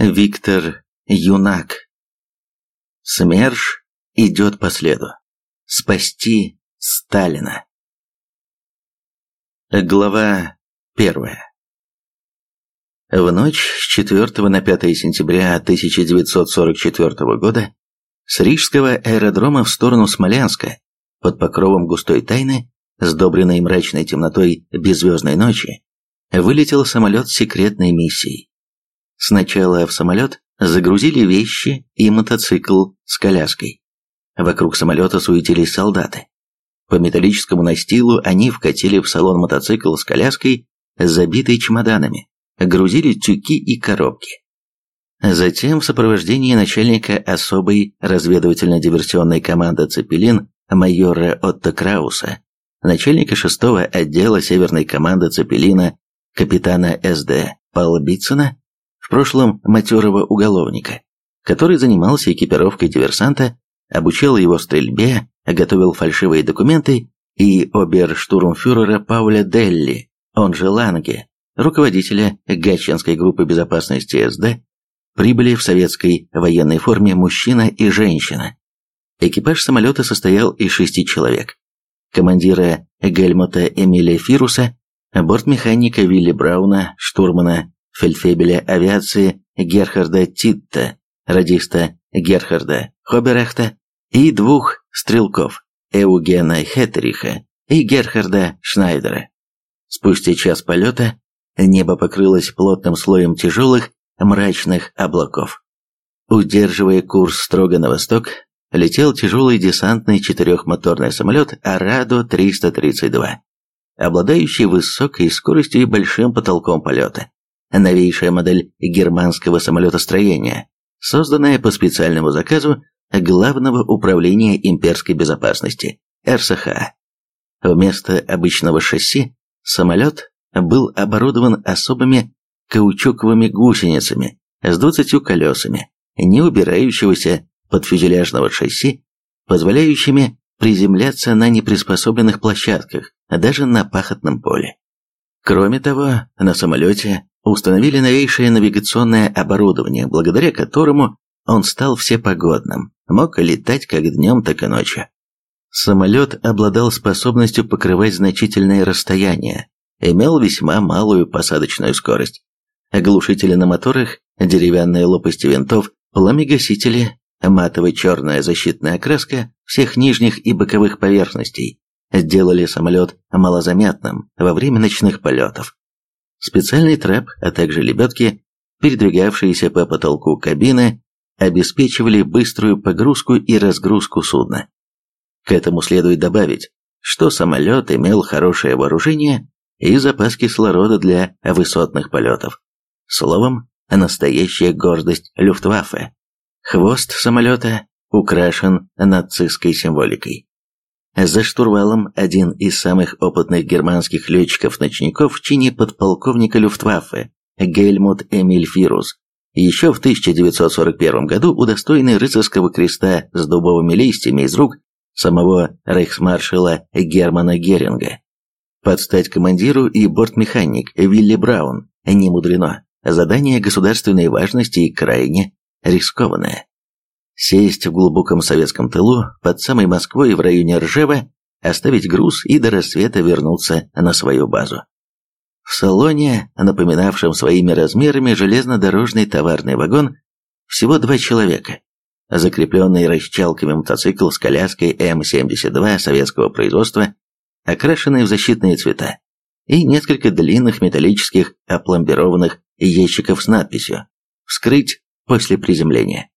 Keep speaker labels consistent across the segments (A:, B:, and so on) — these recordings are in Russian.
A: Виктор Юнак. СМЕРШ идет по следу. Спасти Сталина. Глава первая. В ночь с 4 на 5 сентября 1944 года с Рижского аэродрома в сторону Смолянска под покровом густой тайны, сдобренной мрачной темнотой беззвездной ночи, вылетел самолет секретной миссией. Сначала в самолет загрузили вещи и мотоцикл с коляской. Вокруг самолета суетились солдаты. По металлическому настилу они вкатили в салон мотоцикл с коляской, забитой чемоданами, грузили тюки и коробки. Затем в сопровождении начальника особой разведывательно-диверсионной команды «Цепелин» майора Отто Крауса, начальника шестого отдела северной команды «Цепелина» капитана СД Павла Битцена, в прошлом матерого уголовника, который занимался экипировкой диверсанта, обучал его стрельбе, готовил фальшивые документы, и оберштурмфюрера Пауля Делли, он же Ланге, руководителя Гатчинской группы безопасности СД, прибыли в советской военной форме мужчина и женщина. Экипаж самолета состоял из шести человек. Командира Гельмута Эмилия Фируса, бортмеханика Вилли Брауна, штурмана фельдфебеля авиации Герхарда Титта, радиста Герхарда Хоберахта и двух стрелков Эугена Хеттериха и Герхарда Шнайдера. Спустя час полета небо покрылось плотным слоем тяжелых мрачных облаков. Удерживая курс строго на восток, летел тяжелый десантный четырехмоторный самолет Арадо-332, обладающий высокой скоростью и большим потолком полета. Новейшая модель германского самолетостроения, созданная по специальному заказу Главного управления имперской безопасности, РСХ. Вместо обычного шасси самолет был оборудован особыми каучуковыми гусеницами с 20 колесами, не убирающегося под фюзеляжного шасси, позволяющими приземляться на неприспособленных площадках, даже на пахотном поле. Кроме того, на самолете установили новейшее навигационное оборудование, благодаря которому он стал всепогодным, мог летать как днем, так и ночью. Самолет обладал способностью покрывать значительные расстояния, имел весьма малую посадочную скорость. Глушители на моторах, деревянные лопасти винтов, пламегасители, матовая черная защитная окраска всех нижних и боковых поверхностей сделали самолет малозаметным во время ночных полетов. Специальный трап, а также лебедки, передвигавшиеся по потолку кабины, обеспечивали быструю погрузку и разгрузку судна. К этому следует добавить, что самолет имел хорошее вооружение и запас кислорода для высотных полетов. Словом, настоящая гордость Люфтваффе. Хвост самолета украшен нацистской символикой. За штурвалом один из самых опытных германских летчиков-ночников в чине подполковника Люфтваффе Гельмут Эмиль Фирус, еще в 1941 году удостоенный рыцарского креста с дубовыми листьями из рук самого рейхсмаршала Германа Геринга. Под стать командиру и бортмеханик Вилли Браун, не мудрено, задание государственной важности и крайне рискованное сесть в глубоком советском тылу под самой Москвой в районе Ржева, оставить груз и до рассвета вернуться на свою базу. В салоне, напоминавшем своими размерами железнодорожный товарный вагон, всего два человека. Закрепленный расчалками мотоцикл с коляской М-72 советского производства, окрашенный в защитные цвета, и несколько длинных металлических опломбированных ящиков с надписью «Вскрыть после приземления».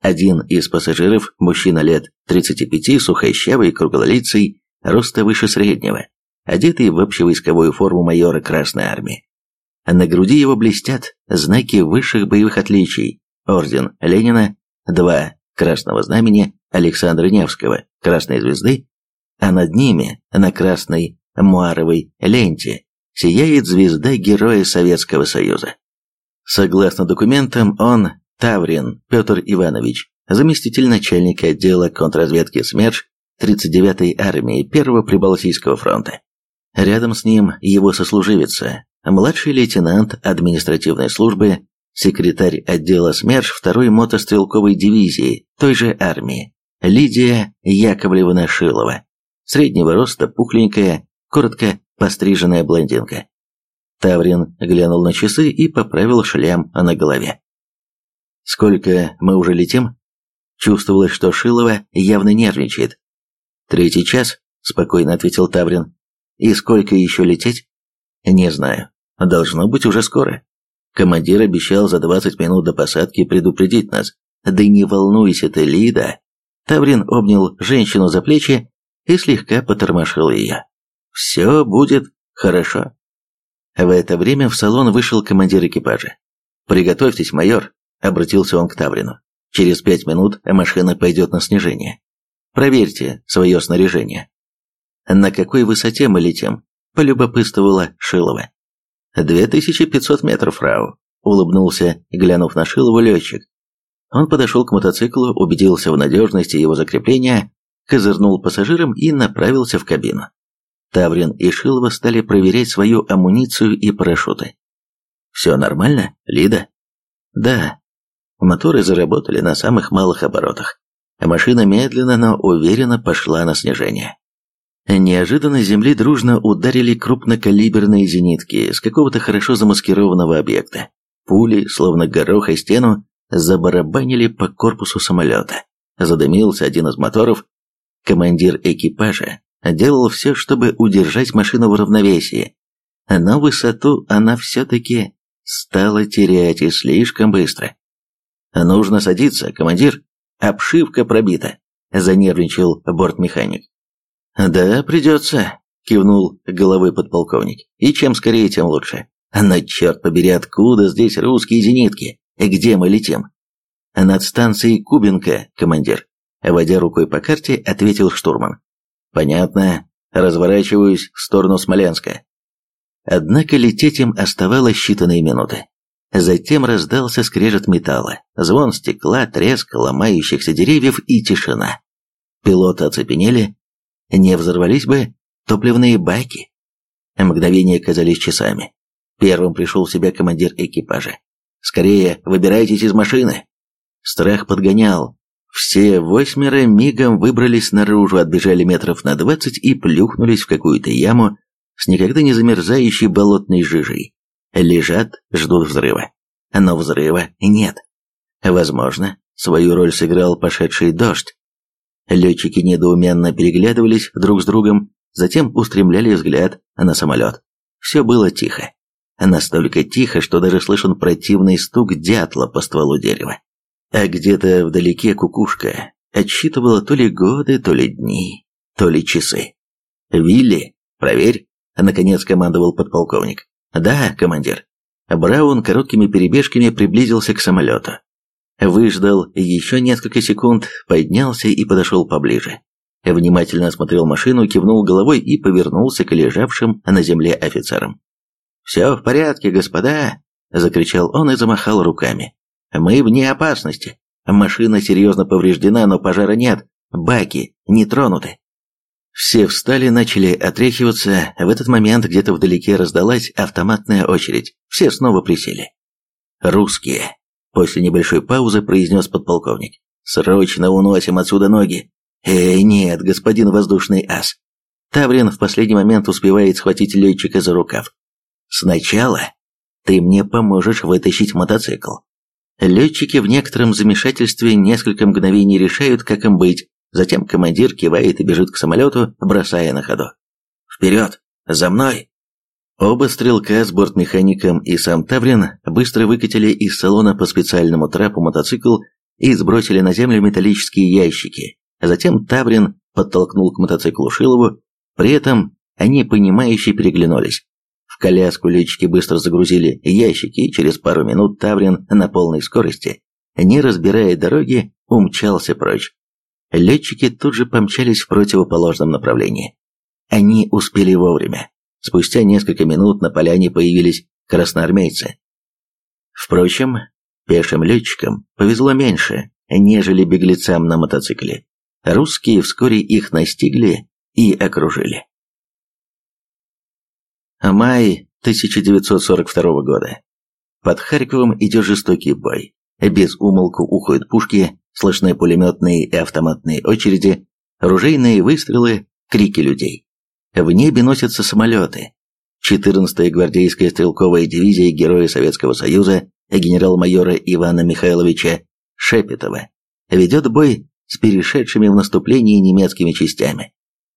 A: Один из пассажиров, мужчина лет 35, сухощавый, круглолицый, роста выше среднего, одетый в общевойсковую форму майора Красной Армии. На груди его блестят знаки высших боевых отличий, орден Ленина, два Красного Знамени Александра Невского, Красной Звезды, а над ними, на красной муаровой ленте, сияет звезда Героя Советского Союза. Согласно документам, он Таврин Петр Иванович, заместитель начальника отдела контрразведки СМЕРШ 39-й армии Первого Прибалтийского фронта. Рядом с ним его сослуживица, младший лейтенант административной службы секретарь отдела СМЕРШ второй мотострелковой дивизии той же армии, Лидия Яковлевна-Шилова, среднего роста, пухленькая, коротко постриженная блондинка. Таврин глянул на часы и поправил шлем на голове. «Сколько мы уже летим?» Чувствовалось, что Шилова явно нервничает. «Третий час», — спокойно ответил Таврин. «И сколько еще лететь?» «Не знаю. Должно быть уже скоро. Командир обещал за 20 минут до посадки предупредить нас. Да не волнуйся ты, Лида!» Таврин обнял женщину за плечи и слегка потормошил ее. «Все будет хорошо». В это время в салон вышел командир экипажа. «Приготовьтесь, майор», — обратился он к Таврину. «Через пять минут машина пойдет на снижение. Проверьте свое снаряжение». «На какой высоте мы летим?» — полюбопытствовала Шилова. «Две тысячи пятьсот метров, фрау», — улыбнулся, глянув на Шилову летчик. Он подошел к мотоциклу, убедился в надежности его закрепления, козырнул пассажирам и направился в кабину. Таврин и Шилова стали проверять свою амуницию и парашюты. «Все нормально, Лида?» «Да». Моторы заработали на самых малых оборотах. Машина медленно, но уверенно пошла на снижение. Неожиданно земли дружно ударили крупнокалиберные зенитки с какого-то хорошо замаскированного объекта. Пули, словно горох и стену, забарабанили по корпусу самолета. Задымился один из моторов. Командир экипажа делал все, чтобы удержать машину в равновесии, но высоту она все-таки стала терять и слишком быстро. «Нужно садиться, командир, обшивка пробита», – занервничал бортмеханик. «Да, придется», – кивнул головой подполковник. «И чем скорее, тем лучше. Но черт побери, откуда здесь русские зенитки? Где мы летим?» «Над станцией Кубинка, командир», – водя рукой по карте, ответил штурман. Понятно. Разворачиваюсь в сторону Смоленска. Однако лететь им оставалось считанные минуты. Затем раздался скрежет металла, звон стекла, треск ломающихся деревьев и тишина. Пилоты оцепенели. Не взорвались бы топливные баки. Мгновения казались часами. Первым пришел в себя командир экипажа. «Скорее, выбирайтесь из машины!» Страх подгонял, все восьмеро мигом выбрались наружу, отбежали метров на двадцать и плюхнулись в какую-то яму с никогда не замерзающей болотной жижей. Лежат, ждут взрыва. Но взрыва нет. Возможно, свою роль сыграл пошедший дождь. Летчики недоуменно переглядывались друг с другом, затем устремляли взгляд на самолет. Все было тихо. Настолько тихо, что даже слышен противный стук дятла по стволу дерева а где-то вдалеке кукушка отсчитывала то ли годы, то ли дни, то ли часы. «Вилли, проверь», — наконец командовал подполковник. «Да, командир». Браун короткими перебежками приблизился к самолету. Выждал еще несколько секунд, поднялся и подошел поближе. Внимательно осмотрел машину, кивнул головой и повернулся к лежавшим на земле офицерам. «Все в порядке, господа!» – закричал он и замахал руками. Мы вне опасности. Машина серьезно повреждена, но пожара нет. Баки не тронуты. Все встали, начали отряхиваться. В этот момент где-то вдалеке раздалась автоматная очередь. Все снова присели. «Русские», — после небольшой паузы произнес подполковник. «Срочно уносим отсюда ноги». «Эй, нет, господин воздушный ас». Таврин в последний момент успевает схватить летчика за рукав. «Сначала ты мне поможешь вытащить мотоцикл. Летчики в некотором замешательстве несколько мгновений решают, как им быть. Затем командир кивает и бежит к самолету, бросая на ходу. «Вперед! За мной!» Оба стрелка с бортмехаником и сам Таврин быстро выкатили из салона по специальному трапу мотоцикл и сбросили на землю металлические ящики. Затем Таврин подтолкнул к мотоциклу Шилову, при этом они понимающе переглянулись коляску летчики быстро загрузили ящики, и через пару минут Таврин на полной скорости, не разбирая дороги, умчался прочь. Летчики тут же помчались в противоположном направлении. Они успели вовремя. Спустя несколько минут на поляне появились красноармейцы. Впрочем, пешим летчикам повезло меньше, нежели беглецам на мотоцикле. Русские вскоре их настигли и окружили. Май 1942 года. Под Харьковом идет жестокий бой. Без умолку уходят пушки, слышны пулеметные и автоматные очереди, ружейные выстрелы, крики людей. В небе носятся самолеты. 14-я гвардейская стрелковая дивизия Героя Советского Союза генерал-майора Ивана Михайловича Шепетова ведет бой с перешедшими в наступление немецкими частями.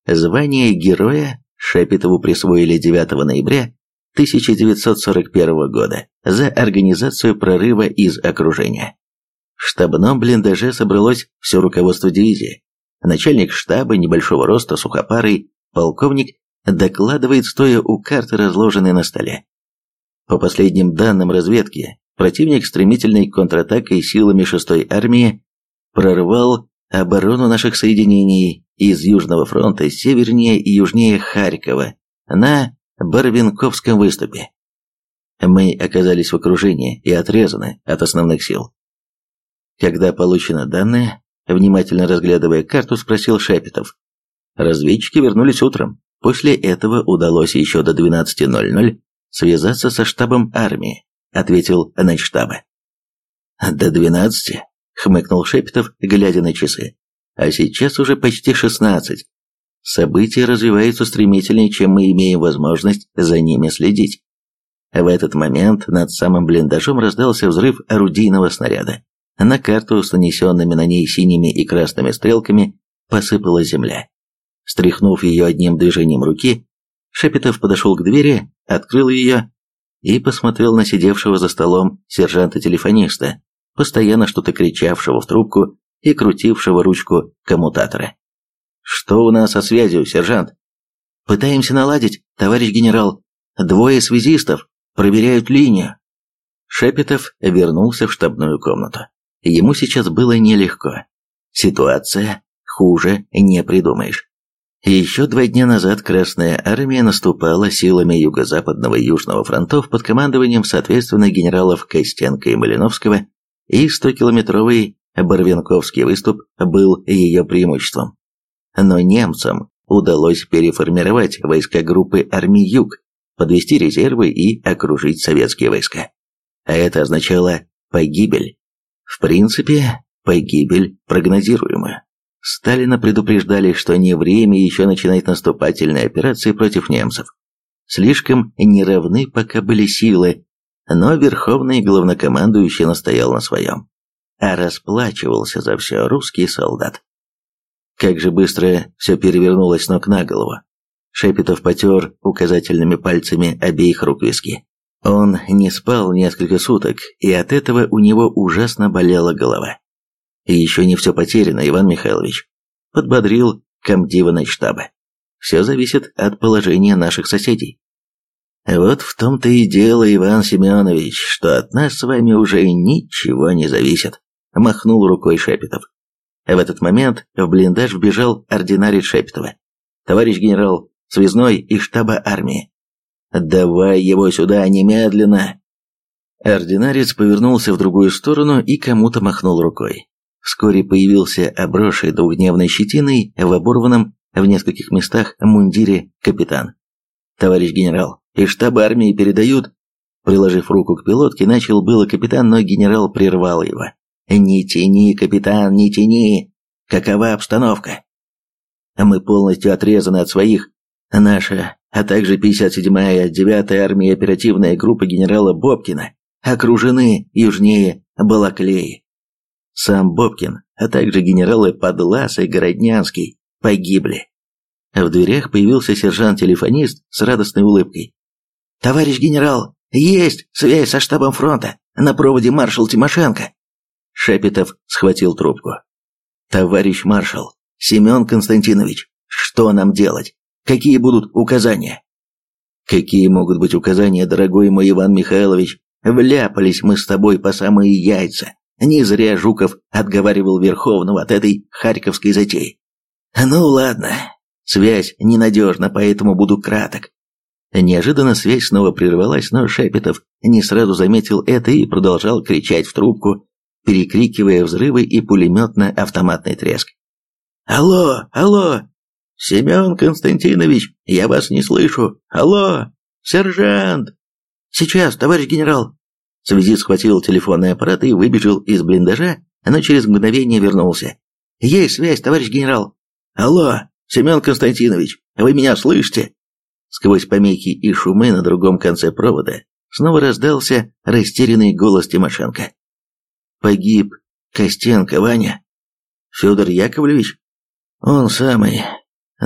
A: Звание героя Шепетову присвоили 9 ноября 1941 года за организацию прорыва из окружения. В штабном блиндаже собралось все руководство дивизии. Начальник штаба небольшого роста, сухопарый, полковник, докладывает, стоя у карты, разложенной на столе. По последним данным разведки, противник стремительной контратакой силами 6-й армии прорвал оборону наших соединений из Южного фронта севернее и южнее Харькова на Барвинковском выступе. Мы оказались в окружении и отрезаны от основных сил. Когда получено данные, внимательно разглядывая карту, спросил Шепетов. Разведчики вернулись утром. После этого удалось еще до 12.00 связаться со штабом армии, ответил начштаба. До 12, хмыкнул Шепетов, глядя на часы. А сейчас уже почти 16. События развиваются стремительнее, чем мы имеем возможность за ними следить. В этот момент над самым блиндажом раздался взрыв орудийного снаряда. На карту с нанесенными на ней синими и красными стрелками посыпалась земля. Стряхнув ее одним движением руки, Шепетов подошел к двери, открыл ее и посмотрел на сидевшего за столом сержанта-телефониста, постоянно что-то кричавшего в трубку и крутившего ручку коммутатора. «Что у нас со связью, сержант?» «Пытаемся наладить, товарищ генерал. Двое связистов проверяют линию». Шепетов вернулся в штабную комнату. Ему сейчас было нелегко. Ситуация хуже не придумаешь. Еще два дня назад Красная Армия наступала силами Юго-Западного и Южного фронтов под командованием, соответственно, генералов Костенко и Малиновского, и 100-километровый Барвенковский выступ был ее преимуществом. Но немцам удалось переформировать войска группы армий Юг, подвести резервы и окружить советские войска. А это означало погибель. В принципе, погибель прогнозируемая. Сталина предупреждали, что не время еще начинать наступательные операции против немцев. Слишком неравны пока были силы, но верховный главнокомандующий настоял на своем. А расплачивался за все русский солдат. Как же быстро все перевернулось ног на голову. Шепетов потер указательными пальцами обеих рук виски. Он не спал несколько суток, и от этого у него ужасно болела голова. Еще не все потеряно, Иван Михайлович. Подбодрил комдива штаба. Все зависит от положения наших соседей. Вот в том-то и дело, Иван Семенович, что от нас с вами уже ничего не зависит, махнул рукой Шепетов. В этот момент в блиндаж вбежал ординарец Шепетова. Товарищ генерал, связной из штаба армии. Давай его сюда немедленно. Ординарец повернулся в другую сторону и кому-то махнул рукой. Вскоре появился обросший двухдневной щетиной в оборванном в нескольких местах мундире капитан. «Товарищ генерал, из штаба армии передают...» Приложив руку к пилотке, начал было капитан, но генерал прервал его. «Не тяни, капитан, не тяни! Какова обстановка?» «Мы полностью отрезаны от своих. Наша, а также 57-я, 9-я армия оперативная группа генерала Бобкина окружены южнее Балаклеи. Сам Бобкин, а также генералы Подлас и Городнянский погибли. В дверях появился сержант-телефонист с радостной улыбкой. «Товарищ генерал, есть связь со штабом фронта, на проводе маршал Тимошенко». Шепетов схватил трубку. «Товарищ маршал, Семен Константинович, что нам делать? Какие будут указания?» «Какие могут быть указания, дорогой мой Иван Михайлович? Вляпались мы с тобой по самые яйца. Не зря Жуков отговаривал Верховного от этой харьковской затеи. Ну ладно, связь ненадежна, поэтому буду краток. Неожиданно связь снова прервалась, но Шепетов не сразу заметил это и продолжал кричать в трубку, перекрикивая взрывы и пулеметно-автоматный треск. «Алло, алло! Семен Константинович, я вас не слышу! Алло! Сержант!» «Сейчас, товарищ генерал!» Связи схватил телефонный аппарат и выбежал из блиндажа, но через мгновение вернулся. «Есть связь, товарищ генерал!» «Алло, Семен Константинович, вы меня слышите?» Сквозь помехи и шумы на другом конце провода снова раздался растерянный голос Тимошенко. «Погиб Костенко, Ваня?» «Федор Яковлевич?» «Он самый.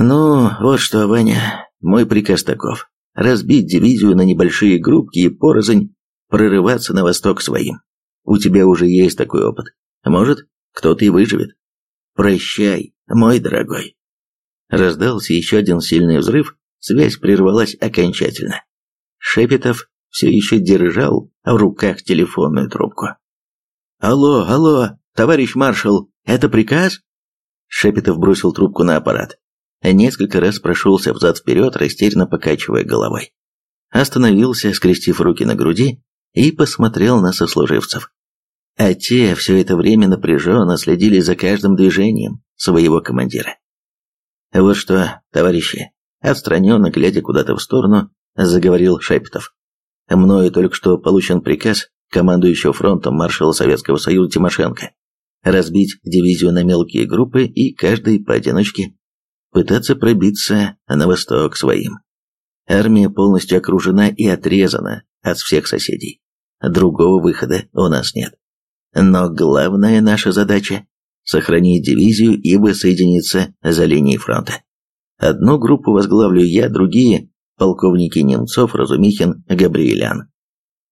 A: Ну, вот что, Ваня, мой приказ таков. Разбить дивизию на небольшие группки и порознь прорываться на восток своим. У тебя уже есть такой опыт. Может, кто-то и выживет. Прощай, мой дорогой». Раздался еще один сильный взрыв, связь прервалась окончательно. Шепетов все еще держал в руках телефонную трубку. «Алло, алло, товарищ маршал, это приказ?» Шепетов бросил трубку на аппарат. Несколько раз прошелся взад-вперед, растерянно покачивая головой. Остановился, скрестив руки на груди, и посмотрел на сослуживцев. А те все это время напряженно следили за каждым движением своего командира. «Вот что, товарищи, отстраненно глядя куда-то в сторону, заговорил Шепетов. Мною только что получен приказ командующего фронтом маршала Советского Союза Тимошенко разбить дивизию на мелкие группы и каждый поодиночке пытаться пробиться на восток своим. Армия полностью окружена и отрезана от всех соседей. Другого выхода у нас нет. Но главная наша задача сохранить дивизию и воссоединиться за линией фронта. Одну группу возглавлю я, другие – полковники Немцов, Разумихин, Габриэлян.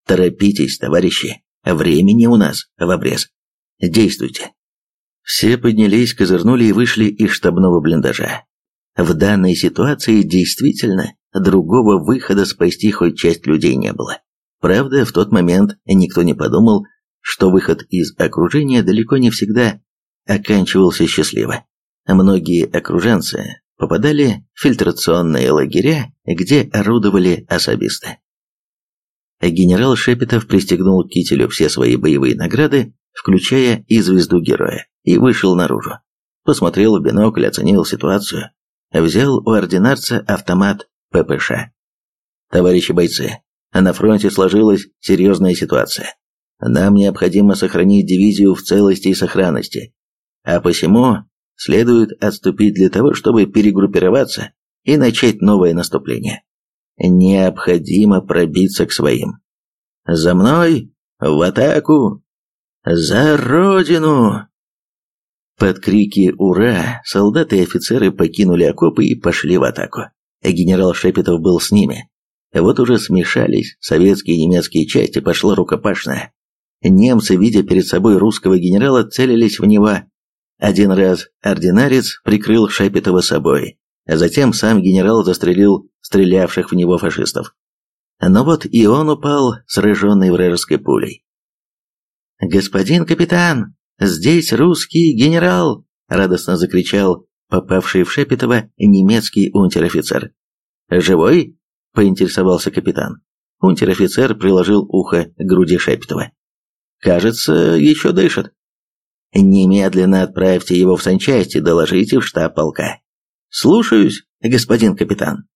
A: Торопитесь, товарищи, времени у нас в обрез. Действуйте. Все поднялись, козырнули и вышли из штабного блиндажа. В данной ситуации действительно другого выхода спасти хоть часть людей не было. Правда, в тот момент никто не подумал, что выход из окружения далеко не всегда оканчивался счастливо. Многие окруженцы попадали в фильтрационные лагеря, где орудовали особисты. Генерал Шепетов пристегнул к кителю все свои боевые награды, включая и звезду героя, и вышел наружу. Посмотрел в бинокль, оценил ситуацию. Взял у ординарца автомат ППШ. «Товарищи бойцы, на фронте сложилась серьезная ситуация. Нам необходимо сохранить дивизию в целости и сохранности, а посему следует отступить для того, чтобы перегруппироваться и начать новое наступление. Необходимо пробиться к своим. За мной! В атаку! За родину! Под крики «Ура!» солдаты и офицеры покинули окопы и пошли в атаку. Генерал Шепетов был с ними. Вот уже смешались советские и немецкие части, пошла рукопашная. Немцы, видя перед собой русского генерала, целились в него, один раз ординарец прикрыл Шепетова собой, а затем сам генерал застрелил стрелявших в него фашистов. Но вот и он упал, сраженный вражеской пулей. «Господин капитан, здесь русский генерал!» — радостно закричал попавший в Шепетова немецкий унтер-офицер. «Живой?» — поинтересовался капитан. Унтер-офицер приложил ухо к груди Шепетова. «Кажется, еще дышит». Немедленно отправьте его в санчасть и доложите в штаб полка. Слушаюсь, господин капитан.